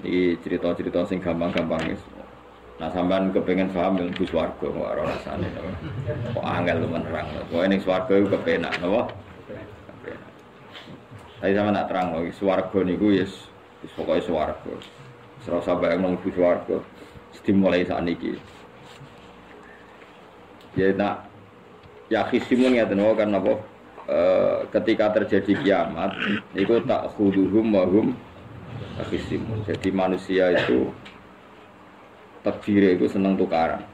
Ini cerita-cerita sing gampang-gampang guys. Nah sampean kepengen paham ilmu swarga kok ora rasane. Kok angel lu menerang. Kok ini swarga iku kepenak napa? Tapi sama nak terang lagi swarga niku yes wis pokoke swarga. Serasa bayang nang swarga. Dimulai saat niki. Ya nak ya khisimun ya tenwa kan apa e, ketika terjadi kiamat itu tak khuduhum wahum khisimun. Jadi manusia itu takdir itu seneng tukaran.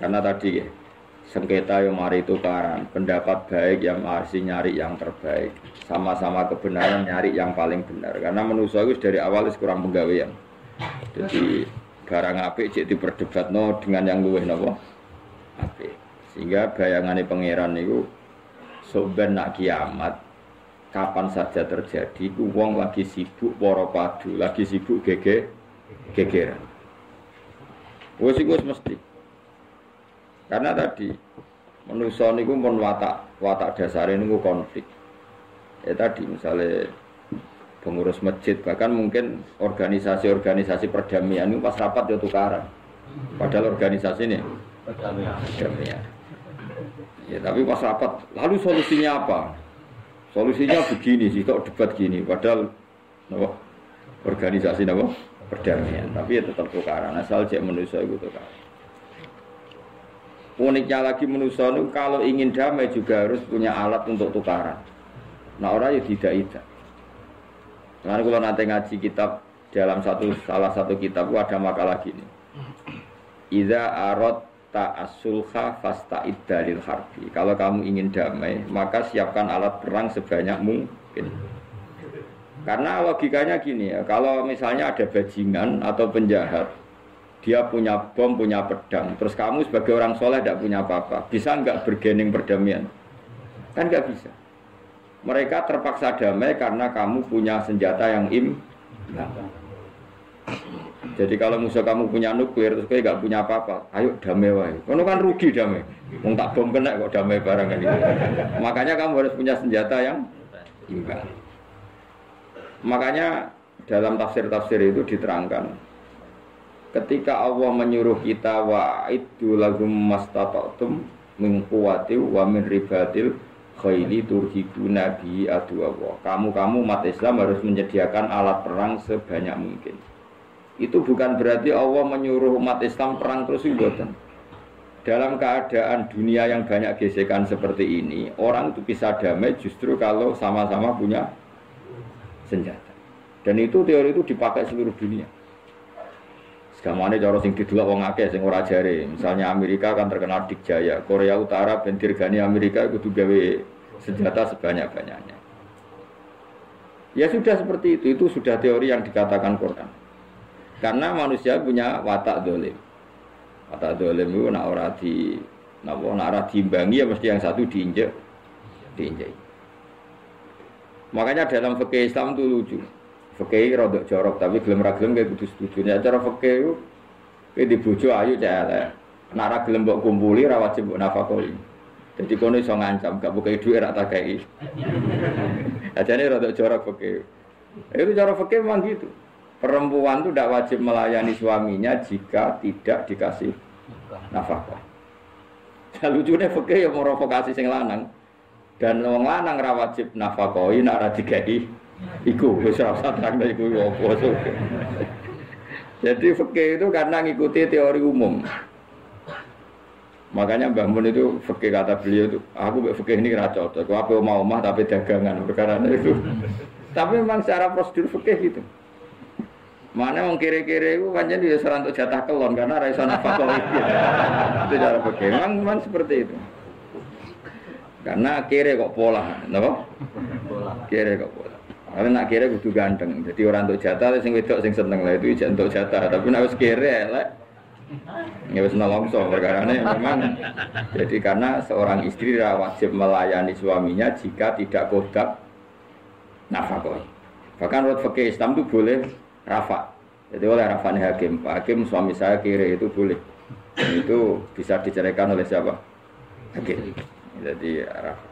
Karena tadi ya, sengketa yang mari tukaran, pendapat baik yang masih nyari yang terbaik, sama-sama kebenaran nyari yang paling benar. Karena manusia itu dari awal kurang penggawean. Jadi barang apik cek no dengan yang luwih nopo apik. Sehingga bayangannya pangeran itu soben nak kiamat kapan saja terjadi ku wong lagi sibuk poro padu, lagi sibuk gege gegeran. Wes iku mesti. Karena tadi manusia niku pun watak watak dasar ini konflik. Ya tadi misalnya pengurus masjid bahkan mungkin organisasi-organisasi perdamaian itu pas rapat ya tukaran padahal organisasi ini perdamaian ya tapi pas rapat lalu solusinya apa solusinya begini sih kok debat gini? Padahal no, organisasi no, perdamaian. Tapi ya tetap tukaran asal cek manusia itu tukaran uniknya lagi manusia itu kalau ingin damai juga harus punya alat untuk tukaran. Nah orang ya tidak tidak karena kalau nanti ngaji kitab dalam satu salah satu kitab ada makalah gini. Iza arot ta'asulha fasta dalil harbi. Kalau kamu ingin damai, maka siapkan alat perang sebanyak mungkin. Karena logikanya gini ya, kalau misalnya ada bajingan atau penjahat, dia punya bom, punya pedang, terus kamu sebagai orang soleh tidak punya apa-apa, bisa nggak bergening perdamaian? Kan nggak bisa. Mereka terpaksa damai karena kamu punya senjata yang im. Jadi kalau musuh kamu punya nuklir terus kayak gak punya apa-apa, ayo damai wae. Kamu kan rugi damai. Mau tak bom kena kok damai barang kan itu. Makanya kamu harus punya senjata yang imbang. Makanya dalam tafsir-tafsir itu diterangkan ketika Allah menyuruh kita wa itu lagum mastata'tum min quwwati wa min ribatil khaili turhibu nabi adu Allah. Kamu-kamu umat Islam harus menyediakan alat perang sebanyak mungkin. Itu bukan berarti Allah menyuruh umat Islam perang terus buatan. Dalam keadaan dunia yang banyak gesekan seperti ini, orang itu bisa damai justru kalau sama-sama punya senjata. Dan itu teori itu dipakai seluruh dunia. Segamane cara sing didulak wong akeh sing ora jare. Misalnya Amerika kan terkenal dikjaya, Korea Utara ben dirgani Amerika kudu gawe senjata sebanyak-banyaknya. Ya sudah seperti itu, itu sudah teori yang dikatakan Quran. Karena manusia punya watak dolim. Watak dolim itu nak ora di nak ora diimbangi ya mesti yang satu diinjek diinjek. Makanya dalam fikih Islam itu lucu. Fikih rodok jorok tapi gelem ra kayak kudu setuju. Nek cara fikih itu kayak dibojo ayu elek. Nak ra kumpuli ra wajib mbok nafakoi. Jadi kono iso ngancam, gak buka duit rak takai. Aja nih rada jorok fakir. Itu cara fakir memang gitu. Perempuan itu tidak wajib melayani suaminya jika tidak dikasih nafkah. Nah, lucunya fakir yang merovokasi sing lanang dan wong lanang ra wajib nafkahi nak ra digawe iku wis ora usah iku opo Jadi fakir itu karena ngikuti teori umum. Makanya Mbah Mun itu fikih kata beliau itu, aku fikih ini kira cocok. Aku apa mau mah tapi dagangan perkara itu. tapi memang secara prosedur fikih gitu. Mana mau kiri-kiri itu kan jadi serang untuk jatah kelon karena raisa nafkah itu. itu cara fikih. Memang, seperti itu. Karena kiri kok pola, napa? Kiri kok pola. Tapi nak kiri kudu ganteng. Jadi orang untuk jatah, sing wedok sing seneng lah itu untuk jatah. Tapi nak harus kiri, lah Ya wis nolongso perkara memang jadi karena seorang istri wajib melayani suaminya jika tidak kodak nafkah. Bahkan menurut fikih Islam itu boleh rafa. Jadi oleh rafanya hakim, Pak Hakim suami saya kiri itu boleh. Itu bisa diceraikan oleh siapa? Hakim. Jadi rafa.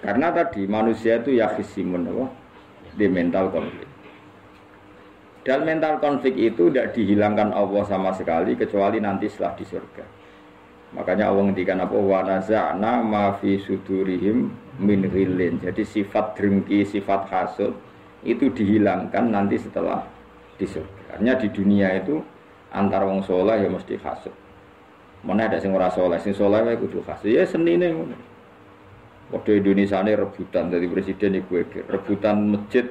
Karena tadi manusia itu ya khisimun di mental konflik. Dan mental konflik itu tidak dihilangkan Allah sama sekali kecuali nanti setelah di surga. Makanya Allah ngendikan apa wa naza'na ma fi sudurihim min ghillin. Jadi sifat drengki, sifat hasud itu dihilangkan nanti setelah di surga. Artinya di dunia itu antara wong soleh ya mesti hasud. Mana ada sing ora soleh, sing soleh wae kudu hasud. Ya senine ngono. Waktu Indonesia ini rebutan dari presiden iku rebutan masjid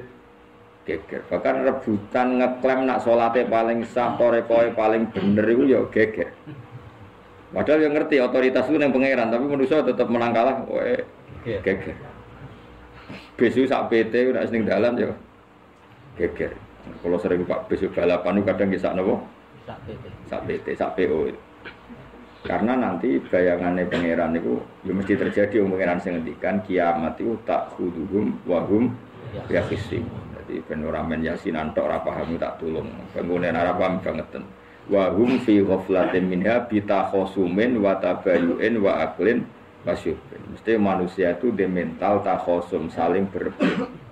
geger. Bahkan rebutan ngeklaim nak solatnya paling sah, torekoy paling bener itu ya geger. Padahal yang ngerti otoritas itu yang pangeran, tapi manusia tetap menang kalah, wae geger. Besu sak PT udah sering dalan ya geger. Kalau sering Pak besu balapan kadang kisah nopo sak PT, sak PO. Karena nanti bayangannya pangeran itu ya mesti terjadi yang pangeran sing ngendikan kiamat itu tak huduhum wahum ya kisim. Jadi ben ora men yasinan tok ora paham tak tulung. Bangunan ora paham banget wa hum fi ghaflatin minha bitakhosumin wa tabayu'in wa aklin wasyubin. Mesti manusia itu di mental takhosum saling berebut.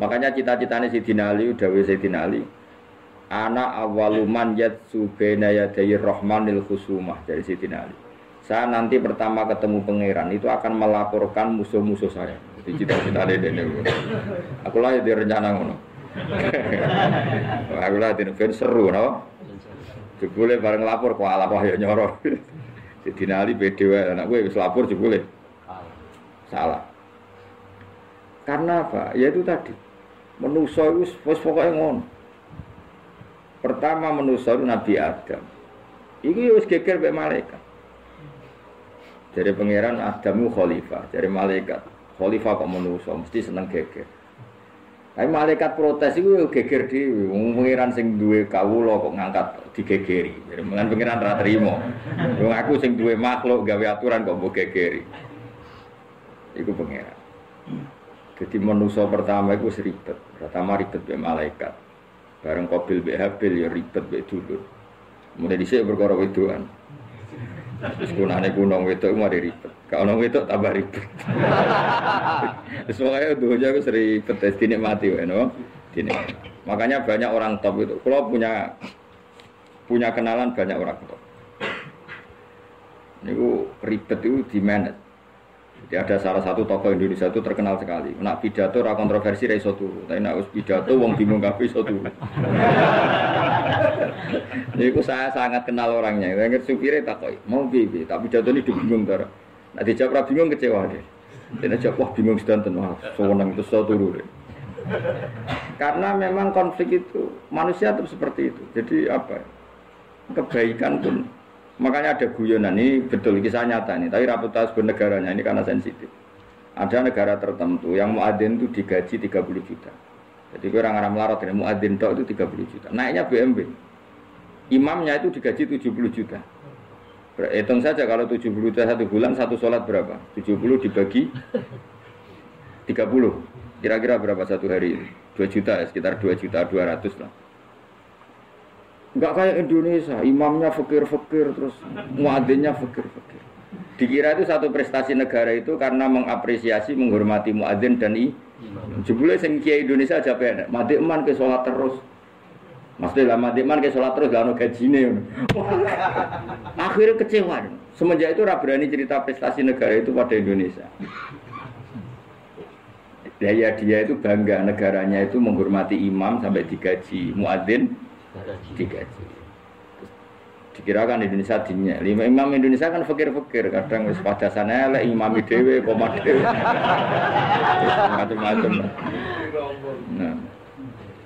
Makanya cita-citanya si Ali, Dawi si Ali, anak awaluman yatsu bena yadayi rahmanil khusumah dari si Ali. Saya nanti pertama ketemu pangeran itu akan melaporkan musuh-musuh saya. Jadi cita-cita ini. Aku lah di rencana ngono. Aku lah di seru, no? Jebule bareng lapor kok ala kok ya nyoro. Sidina Ali anak gue wis lapor jebule. Salah. Karena apa? Ya itu tadi. Menuso itu wis pokoknya ngono. Pertama menuso itu Nabi Adam. Iki wis geger mek malaikat. Jadi pangeran Adam itu khalifah, jadi malaikat. Khalifah kok menuso mesti seneng geger. Tapi malaikat protes itu geger di, pengiran sing duwe kawula kok ngangkat digegeri. Jadi pengiran ra trimo. Wong aku sing duwe makhluk gawe aturan kok mbok gegeri. Iku pengiran. Jadi manusia pertama itu ribet. Pertama ribet be malaikat. Bareng kobil be habil ya ribet be dulur. Mulai dhisik perkara wedoan. Terus gunung wedok mari ribet. Kalau wedok tambah ribet. Terus makanya dunia itu ribet, dinikmati wae no. Dinikmati. Makanya banyak orang top itu. Kalau punya punya kenalan banyak orang top. Ini ribet itu di manage. Jadi ada salah satu tokoh Indonesia itu terkenal sekali. Nak pidato ra kontroversi ra iso turu. Tapi nak pidato wong bingung kabeh iso turu. Niku saya sangat kenal orangnya. Saya supire takoki, "Mau piye?" Tak pidato ini bingung tar. Nak dijawab ra bingung kecewa deh. Dan aja wah bingung sedanten wah sewenang itu iso turu deh. Karena memang konflik itu manusia itu seperti itu. Jadi apa? Kebaikan pun Makanya ada guyonan ini betul kisah nyata ini, tapi reputasi bernegaranya ini karena sensitif. Ada negara tertentu yang muadzin itu digaji 30 juta. Jadi orang orang melarat ini muadzin tok itu 30 juta. Naiknya BMB. Imamnya itu digaji 70 juta. Hitung saja kalau 70 juta satu bulan satu sholat berapa? 70 dibagi 30. Kira-kira berapa satu hari? 2 juta ya, sekitar 2 juta 200 lah. Enggak kayak Indonesia, imamnya fakir-fakir terus muadzinnya fakir-fakir. Dikira itu satu prestasi negara itu karena mengapresiasi, menghormati muadzin dan i. Jebule sing kiai Indonesia aja penek, mati ke sholat terus. Maksudnya lah mati ke sholat terus gak ada gajinya. Akhirnya kecewa. Semenjak itu berani cerita prestasi negara itu pada Indonesia. Daya dia itu bangga negaranya itu menghormati imam sampai digaji muadzin digaji dikirakan Indonesia dinnya lima imam Indonesia kan fakir-fakir kadang wis pada sana lek imam dewe koma dewe macam-macam nah.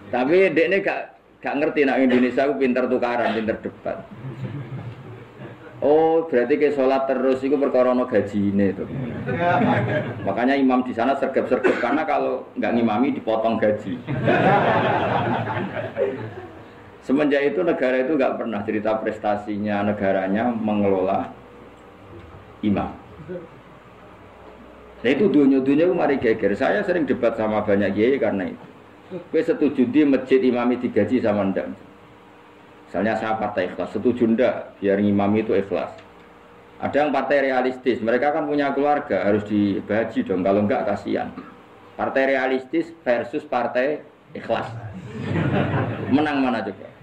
tapi dek ini gak gak ngerti nak Indonesia aku pinter tukaran pinter debat Oh, berarti ke sholat terus itu perkara gaji ini itu. Makanya imam di sana sergap-sergap karena kalau nggak ngimami dipotong gaji. Semenjak itu negara itu nggak pernah cerita prestasinya negaranya mengelola imam. Nah itu dunia-dunia mari geger. Saya sering debat sama banyak kiai karena itu. Gue setuju di masjid imami digaji sama ndak. Misalnya saya partai ikhlas, setuju ndak biar imam itu ikhlas. Ada yang partai realistis, mereka kan punya keluarga harus dibaji dong, kalau enggak kasihan. Partai realistis versus partai ikhlas. Menang mana coba?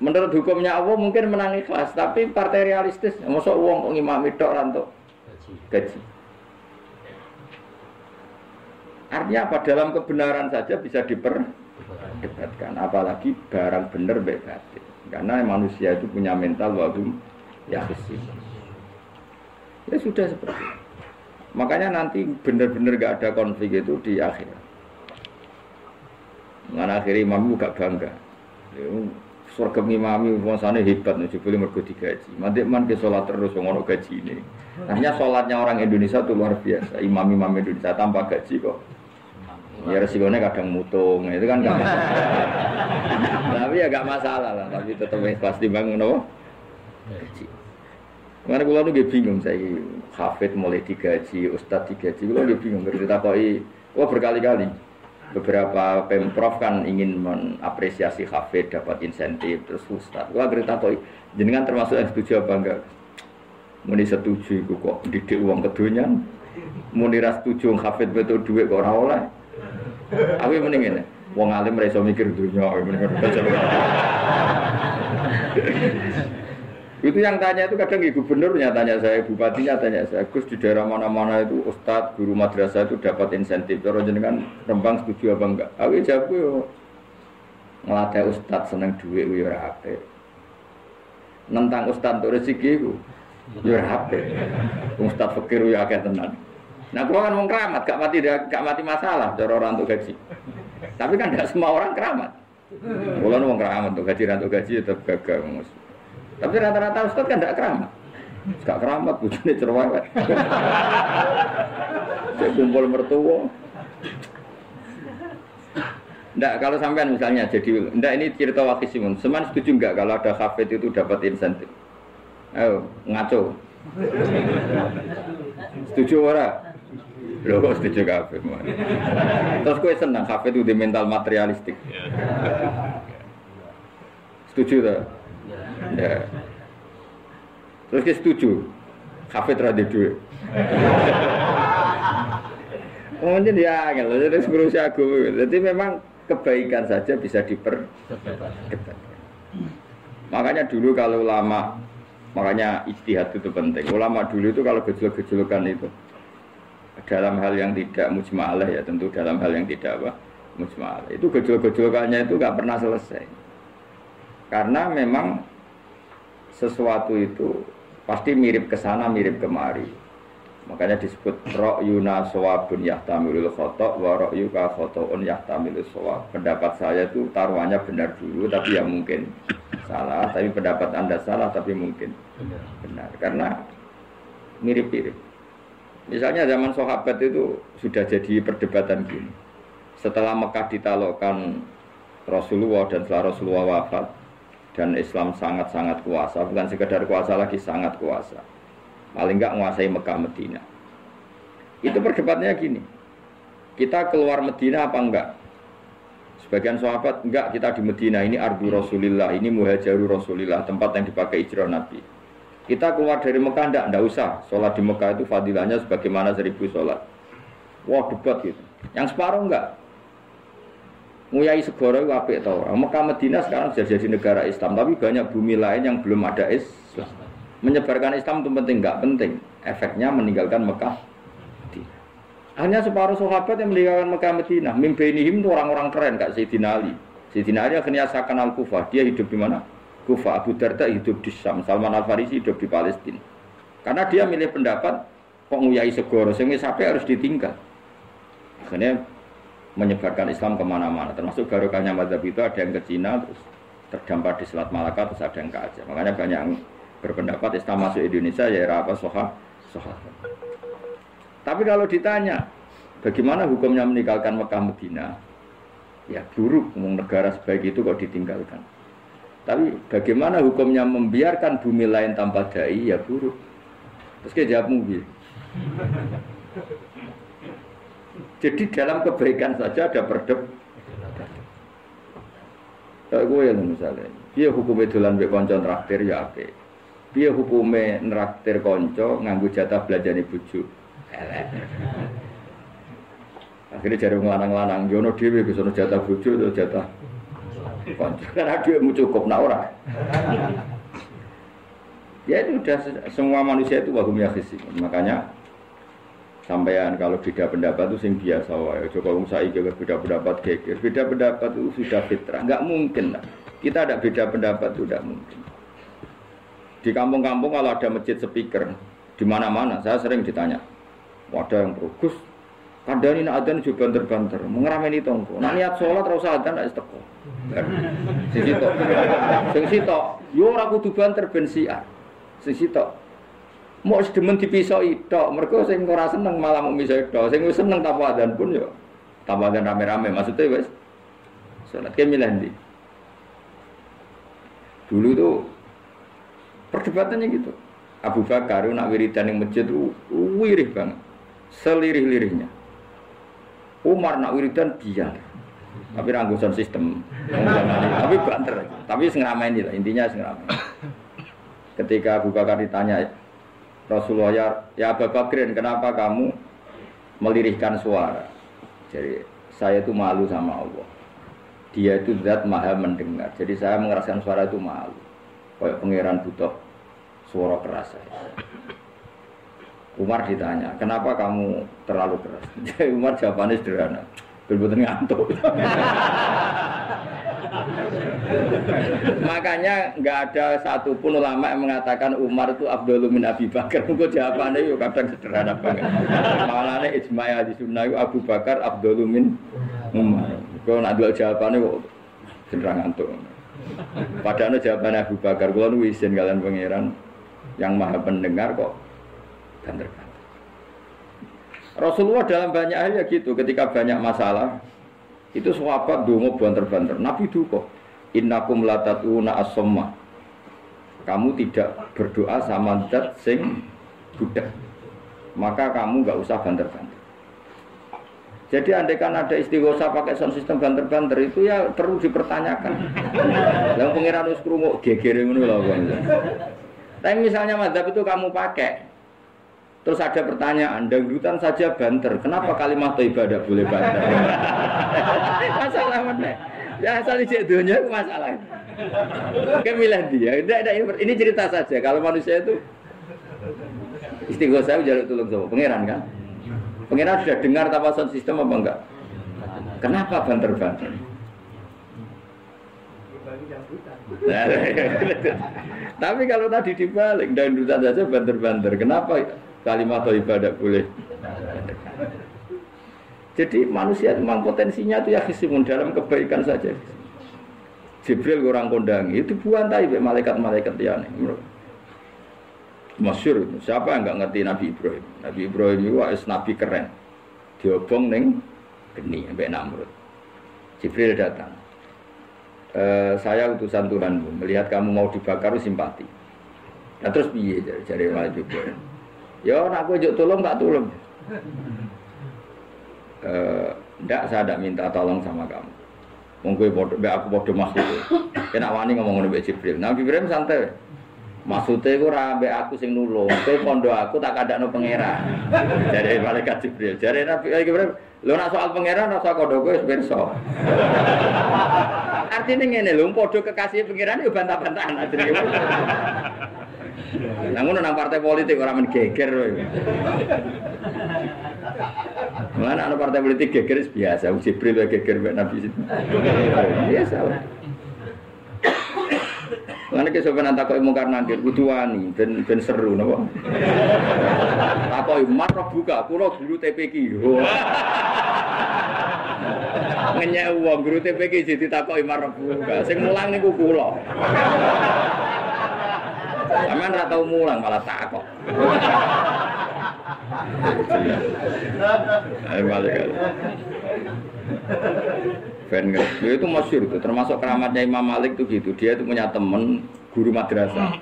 Menurut hukumnya Allah mungkin menang ikhlas, tapi partai realistis, masuk uang ngimami tok rantuk gaji. Artinya apa? Dalam kebenaran saja bisa diperdebatkan, apalagi barang benar baik batin. Karena manusia itu punya mental wabum ya Ya sudah seperti itu. Makanya nanti benar-benar gak ada konflik itu di akhir. Mana akhir imam gak bangga. Surga imami sana hebat nih, boleh mergo digaji. Mandi man ke sholat terus ngono gaji ini. Hanya sholatnya orang Indonesia itu luar biasa. Imam-imam Indonesia tanpa gaji kok. Ya resikonya kadang mutung, itu kan gak masalah. tapi ya gak masalah lah, tapi tetap pasti bangun apa? Gaji. Karena kalau nu bingung saya hafid mulai digaji, ustadz digaji, kalau nu bingung berita koi, wah berkali-kali beberapa pemprov kan ingin mengapresiasi hafid dapat insentif terus ustadz, wah berita koi, jenengan termasuk yang setuju apa enggak? Muni setuju, kok didik uang kedonyan, muni ras setuju hafid betul duit kok ora oleh. Aku mending ini, wong alim mereka mikir dunia, mending Itu yang tanya itu kadang ibu gubernurnya tanya saya, bupatinya tanya saya, Gus di daerah mana-mana itu ustadz, guru madrasah itu dapat insentif. Kalau jenengan Rembang setuju apa enggak? Aku jawab yo ngelatih ustadz seneng duit yo rapi. Nentang ustadz untuk rezeki itu yo rapi. Ustadz fakir yo akeh tenan. Nah, kalau kan mau keramat, gak mati gak mati masalah cara orang untuk gaji. Tapi kan tidak semua orang keramat. Kalau mau keramat untuk gaji, untuk gaji tetap gagal. Tapi rata-rata ustaz kan tidak keramat. Gak keramat, bujune cerewet. Saya kumpul mertua. Nggak, kalau sampean misalnya jadi, ndak ini cerita wakil Simon. Seman setuju nggak kalau ada kafe itu dapat insentif? Ayo, ngaco. Setuju ora? Loh, setuju kafe. Terus gue senang kafe itu di mental materialistik. Setuju tak? Ya. Terus dia setuju. Kafe terhadap duit. Mungkin dia angel, jadi ngurusi aku. Jadi memang kebaikan saja bisa diperdebatkan. Makanya dulu kalau ulama, makanya istihad itu penting. Ulama dulu itu kalau gejolak-gejolakan itu dalam hal yang tidak mujma'alah ya tentu dalam hal yang tidak apa mujma'alah itu gejolak-gejolakannya itu nggak pernah selesai karena memang sesuatu itu pasti mirip ke sana, mirip kemari. Makanya disebut yuna sawabun yahtamilul khotok wa ro'yuka khotoun yahtamilul sawab. Pendapat saya itu taruhannya benar dulu tapi ya mungkin salah, tapi pendapat Anda salah tapi mungkin benar. Karena mirip-mirip. Misalnya zaman sahabat itu sudah jadi perdebatan gini. Setelah Mekah ditalokkan Rasulullah dan setelah Rasulullah wafat, dan Islam sangat-sangat kuasa, bukan sekedar kuasa lagi sangat kuasa. Paling enggak menguasai Mekah Medina. Itu perdebatannya gini. Kita keluar Medina apa enggak? Sebagian sahabat enggak kita di Medina ini ardu Rasulillah, ini muhajaru Rasulillah, tempat yang dipakai hijrah Nabi. Kita keluar dari Mekah enggak, enggak usah. Sholat di Mekah itu fadilahnya sebagaimana seribu sholat. Wah debat gitu. Yang separuh enggak, Nguyai segoro itu apik tau. Mekah Medina sekarang sudah jadi negara Islam, tapi banyak bumi lain yang belum ada Islam. Menyebarkan Islam itu penting, nggak penting. Efeknya meninggalkan Mekah. Hanya separuh sahabat yang meninggalkan Mekah Medina. Mimbenihim itu orang-orang keren, kak Sayyidina Ali. Sayyidina Ali akhirnya sakan al Kufah. Dia hidup di mana? Kufah. Abu Darda hidup di Syam. Salman Al Farisi hidup di Palestina. Karena dia milih pendapat kok nguyai segoro, sehingga sampai harus ditinggal. Akhirnya menyebarkan Islam ke mana-mana. Termasuk barokahnya mazhab itu ada yang ke Cina terus terdampar di Selat Malaka terus ada yang ke Aceh. Makanya banyak yang berpendapat Islam masuk Indonesia ya era apa soha? Soha. Tapi kalau ditanya bagaimana hukumnya meninggalkan Mekah Medina? Ya buruk. Negara sebaik itu kok ditinggalkan. Tapi bagaimana hukumnya membiarkan bumi lain tanpa dai? Ya buruk. Terus kayak jawab mungkin jadi dalam kebaikan saja ada perdeb. Kayak gue yang misalnya, dia hukumnya dolan be konco traktir ya ape. Dia hukumnya neraktir konco nganggu jatah belajar nih buju. Akhirnya jadi ngelanang-lanang, jono dewi ke sana jatah buju atau jatah konco. Karena duitmu cukup, nah ora. Ya itu udah semua manusia itu wahum yakhisimun. Makanya sampean kalau beda pendapat itu sing biasa wae. Coba wong saiki beda pendapat geger. Beda pendapat itu sudah fitrah. Enggak mungkin lah. Kita ada beda pendapat itu tidak mungkin. Di kampung-kampung kalau ada masjid speaker di mana-mana, saya sering ditanya, ada yang bagus, kadang ini adan juga banter-banter, mengerameni tongko. Nah niat sholat terus adan tidak isteko. Sing sitok, sing sitok, yo ora kudu banter ben siar. Sing sitok, mau sedemen dipisau itu, mereka sing ora seneng malah mau misoi itu, sing wis seneng tanpa adan pun yo, tanpa rame-rame, maksudnya wes, sholat kayak milih Dulu tuh Perdebatannya gitu. Abu Bakar nak wiridan yang masjid itu wirih banget. Selirih-lirihnya. Umar nak wiridan biar. Tapi ranggusan sistem. tapi banter. Tapi sengramai ini lah. Intinya sengramai. Ketika Abu Bakar ditanya Rasulullah ya, ya Abu Bakrin kenapa kamu melirihkan suara? Jadi saya itu malu sama Allah. Dia itu zat maha mendengar. Jadi saya mengeraskan suara itu malu kayak pangeran butuh suara keras. Umar ditanya, kenapa kamu terlalu keras? Jadi Umar jawabannya sederhana, betul-betul ngantuk. Makanya nggak ada satupun ulama yang mengatakan Umar itu Abdul min Abi Bakar. Mungkin jawabannya yuk kadang sederhana banget. Malah ijma di sunnah Abu Bakar Abdul min Umar. Kalau nak dua jawabannya kok sederhana ngantuk. Padahal jawaban Abu Bakar, kalau izin kalian pangeran yang maha pendengar kok banter Rasulullah dalam banyak hal ya gitu, ketika banyak masalah itu sahabat dungo banter-banter. Nabi duko, innakum latatuna as-somma. Kamu tidak berdoa sama zat sing budak. Maka kamu nggak usah banter-banter. Jadi andai kan ada istighosa pakai sound system banter-banter itu ya perlu dipertanyakan. Yang pengiran harus kerungu geger ngono lho Tapi misalnya madhab itu kamu pakai, terus ada pertanyaan, dangdutan saja banter, kenapa kalimat ibadah boleh banter? masalah mana? Ya asal cek dunia itu masalah. Kemilah dia, ini cerita saja. Kalau manusia itu istighosa jaluk tolong sama pengiran kan? Pengiran sudah dengar tanpa sound system apa enggak? Kenapa banter-banter? Tapi kalau tadi dibalik dan saja banter-banter, kenapa kalimat atau ibadah boleh? Jadi manusia memang potensinya itu ya kisimun dalam kebaikan saja. Jibril orang kondangi itu buan tahi malaikat-malaikat ya nih masyur siapa yang nggak ngerti Nabi Ibrahim? Nabi Ibrahim itu es Nabi keren. Diobong neng geni sampai Namrud. Jibril datang. E, saya utusan Tuhanmu melihat kamu mau dibakar simpati. Nah terus piye jadi Nabi Ibrahim ya aku juk tolong tak tolong e, ndak saya tidak minta tolong sama kamu Mungkin aku bodoh makhluk. Kena wani ngomong Nabi Jibril. Nabi Ibrahim santai. Maksudnya itu rabe aku sing nulung, kowe kondo aku tak no pangeran. Jadi malaikat Jibril, jadi Nabi Ibrahim, lo nak soal pangeran rasa kondo kowe wis pirsa. Artinya ngene lho, padha kekasih pangeran yo bantah-bantahan ajine. Ngono nang partai politik orang men geger. Mana ana partai politik geger biasa, Jibril geger mek Nabi. Biasa. Mana ke sopan tak kau mungkar nangkir kudu wani ben ben seru napa. Takoki marah buka kula guru TPK. Ngenyek wong guru TPK jadi takoki marah buka. Sing mulang niku kula. Sampeyan ra tau mulang malah takok. Ayo balik Ben Dia itu masyur itu, termasuk keramatnya Imam Malik itu gitu. Dia itu punya temen guru madrasah.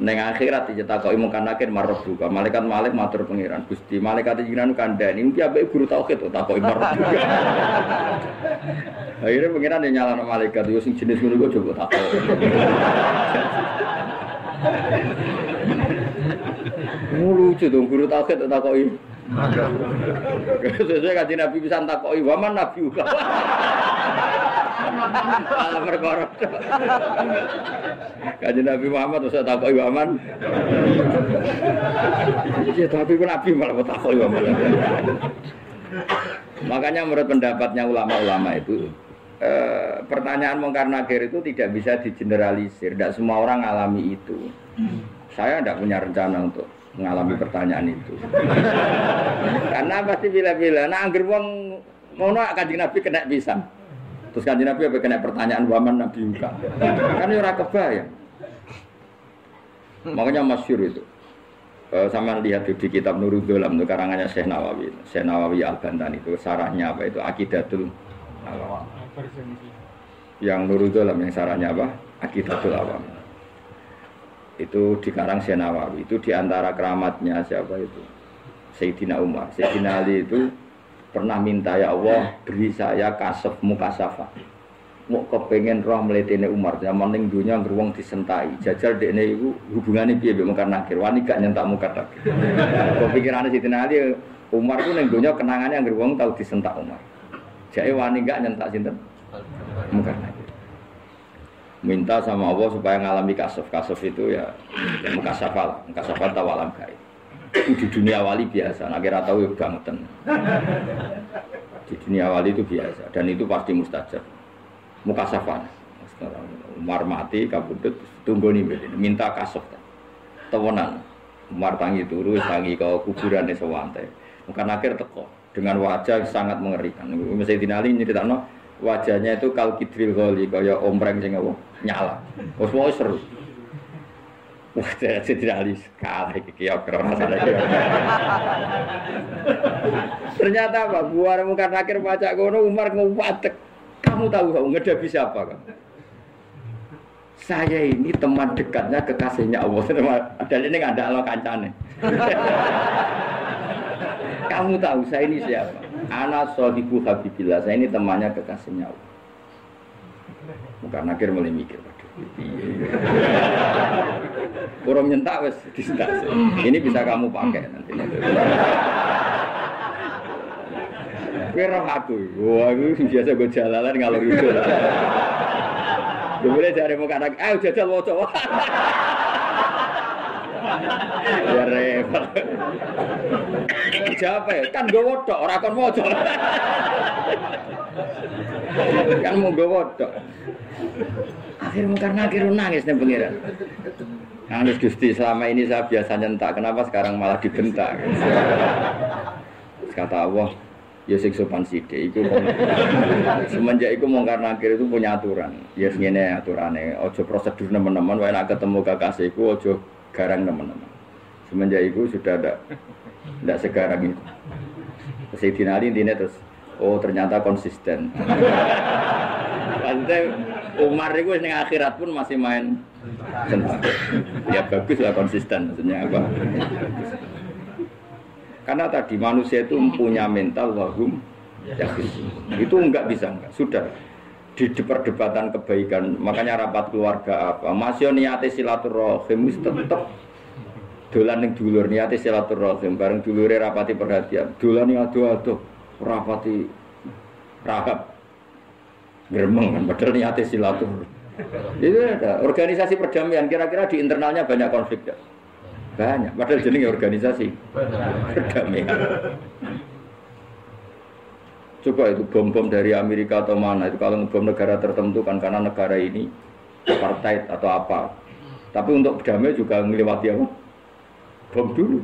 Neng akhirat kok imu kan akhir marah buka. Malaikat Malik matur pengiran. Gusti malaikat jinan kandhan ini dia guru tauhid takok marah buka. Akhirnya pengiran dia nyala malaikat itu sing jenis gue coba takok. Lucu dong guru tauhid takoki. Sesuai kaji Nabi bisa takoki waman Nabi juga. Malah perkara. Kanjeng Nabi Muhammad usah takoki aman. Ya tapi pun Nabi malah takoki aman. Makanya menurut pendapatnya ulama-ulama itu eh, pertanyaan mungkar nakir itu tidak bisa digeneralisir. Tidak semua orang alami itu. Saya tidak punya rencana untuk mengalami pertanyaan itu. Karena pasti bila-bila, nah angger wong ngono kanjeng Nabi kena bisa. Terus kanjeng Nabi apa kena pertanyaan waman Nabi juga. Kan ora kebayang. Makanya masyur itu. Uh, sama lihat di kitab Nurul Dolam itu karangannya Syekh Nawawi. Syekh Nawawi Al Bantan itu sarahnya apa itu Akidatul Awam. Yang Nurul Dolam yang sarahnya apa? Akidatul Awam. Itu dikarang Senawawi itu di antara keramatnya siapa itu? Sayyidina Umar. Sayyidina Ali itu pernah minta ya Allah beri saya kasef mukasafa mau kepengen roh meletene Umar. Zaman ning dunia ngeruang disentai. Jajar dekne iku hubungannya piye mbek mungkar nakir? Wani gak nyentak mungkar nakir kepikirane Sayyidina Ali Umar itu ning dunia kenangannya ngeruang tahu disentak Umar jadi wani gak nyentak sinten? Mungkar minta sama Allah supaya ngalami kasuf kasuf itu ya, mukasafal mukasafal tawalam itu di dunia wali biasa. Nah kira tahu ya bangetan di dunia wali itu biasa. Dan itu pasti mustajab. Mukasafal Umar mati kabudut tunggu nih minta kasuf tawanan Umar tangi turu tangi ke kuburan sewantai. Bukan akhir teko dengan wajah sangat mengerikan Misalnya dinali no wajahnya itu kal kidril goli kaya ombreng sing apa nyala. Wes mau seru. Wah, tidak Ali kalah iki ya karena salah Ternyata apa? Buar muka akhir baca kono Umar nguwatek. Kamu tahu kamu ngedapi siapa kan? Saya ini teman dekatnya kekasihnya Allah. Dan ini nggak ada Allah kancane. Kamu tahu saya ini siapa? Anak sohibu habibillah. Saya ini temannya kekasihnya Allah. Bukan akhir mulai mikir. Kurang nyentak wes. Ini bisa kamu pakai nanti. Kira aku, wah aku biasa gue jalanan ngalor itu. Boleh cari muka anak, eh jajal wocok. ya repot. Siapa ya? Kan gue wodok, orang kon mojo. kan mau gue wodok. Akhirnya karena akhirnya nangis nih pengiran. Nangis Gusti selama ini saya biasa nyentak, kenapa sekarang malah dibentak? Kata Allah, ya sing sopan sithik iku semenjak iku mongkar nakir itu punya aturan ya ngene aturane ojo prosedur teman-teman wae nek ketemu kakasihku ojo garang teman-teman. Semenjak itu sudah ada tidak sekarang itu. Sayyidina Ali intinya terus, oh ternyata konsisten. Maksudnya Umar itu yang akhirat pun masih main tentang. Ya bagus lah konsisten maksudnya apa? Karena tadi manusia itu punya mental wahum yakin. Itu enggak bisa enggak. Sudah di perdebatan kebaikan makanya rapat keluarga apa masih niati silaturahim tetap dolan ning dulur niati silaturahim bareng dulure rapati perhatian dolan ning ado-ado rapati rahab gremeng kan padahal niati silaturahim itu ada organisasi perdamaian kira-kira di internalnya banyak konflik ya? banyak padahal jenenge organisasi perdamaian Coba itu bom-bom dari Amerika atau mana itu kalau bom negara tertentu kan karena negara ini apartheid atau apa. Tapi untuk damai juga melewati apa? Bom dulu.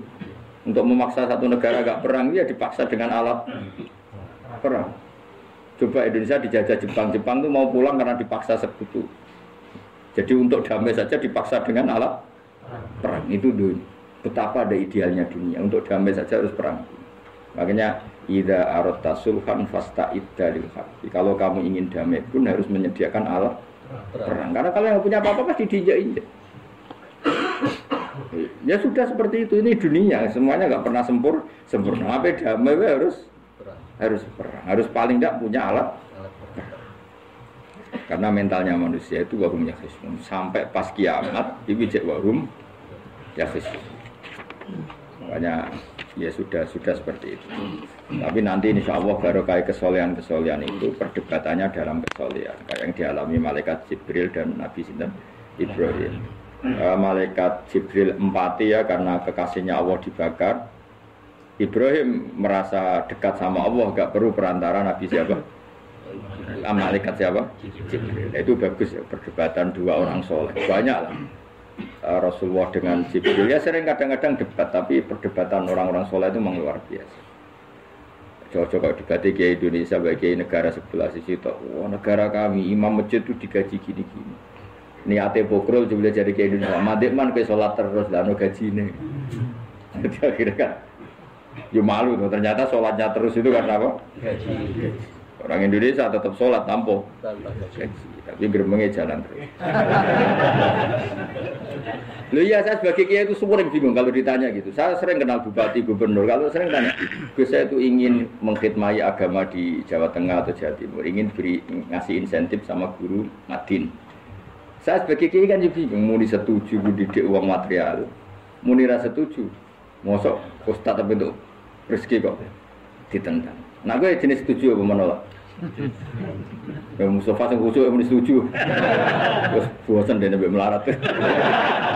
Untuk memaksa satu negara agak perang ya dipaksa dengan alat perang. Coba Indonesia dijajah Jepang, Jepang tuh mau pulang karena dipaksa sekutu. Jadi untuk damai saja dipaksa dengan alat perang itu dunia. Betapa ada idealnya dunia untuk damai saja harus perang. Makanya Ida arota sulhan fasta haqqi. Kalau kamu ingin damai pun harus menyediakan alat perang. Karena kalau yang punya apa-apa pasti diinjak-injak. Ya sudah seperti itu. Ini dunia. Semuanya nggak pernah sempur, sempurna. Apa damai harus harus perang. Harus paling tidak punya alat. Karena mentalnya manusia itu wahum yakhismun. Sampai pas kiamat, ini warum yakhismun. Makanya ya sudah sudah seperti itu. Tapi nanti insya Allah baru kayak kesolehan kesolehan itu perdebatannya dalam kesolehan kayak yang dialami malaikat Jibril dan Nabi Sinten Ibrahim. Eh, malaikat Jibril empati ya karena kekasihnya Allah dibakar. Ibrahim merasa dekat sama Allah, gak perlu perantara Nabi siapa? Ah, malaikat siapa? Jibril. Itu bagus ya perdebatan dua orang soleh. Banyak lah. Eh, Rasulullah dengan Jibril ya sering kadang-kadang debat tapi perdebatan orang-orang soleh itu memang luar biasa cocok kalau debat kiai Indonesia bagi negara sebelah sisi wah negara kami imam masjid itu digaji gini-gini pokrol juga jadi kiai Indonesia madik man ke sholat terus dan gaji ini jadi akhirnya kan ya malu tuh ternyata sholatnya terus itu karena apa? Gaji. Orang Indonesia tetap sholat tampo gaji. Tapi gerbangnya jalan terus. Loh iya saya sebagai kiai itu sering bingung kalau ditanya gitu. Saya sering kenal bupati, gubernur. Kalau sering tanya, Gus saya itu ingin mengkhidmati agama di Jawa Tengah atau Jawa Timur, ingin beri ngasih insentif sama guru Madin. Saya sebagai kiai kan bingung, mau setuju didik uang material, mau nira setuju, mosok ustadz tapi itu rezeki kok ditentang. Nah gue jenis setuju apa menolak? Ya Mustafa sing khusyuk yang setuju. Terus bosan dia nabi melarat.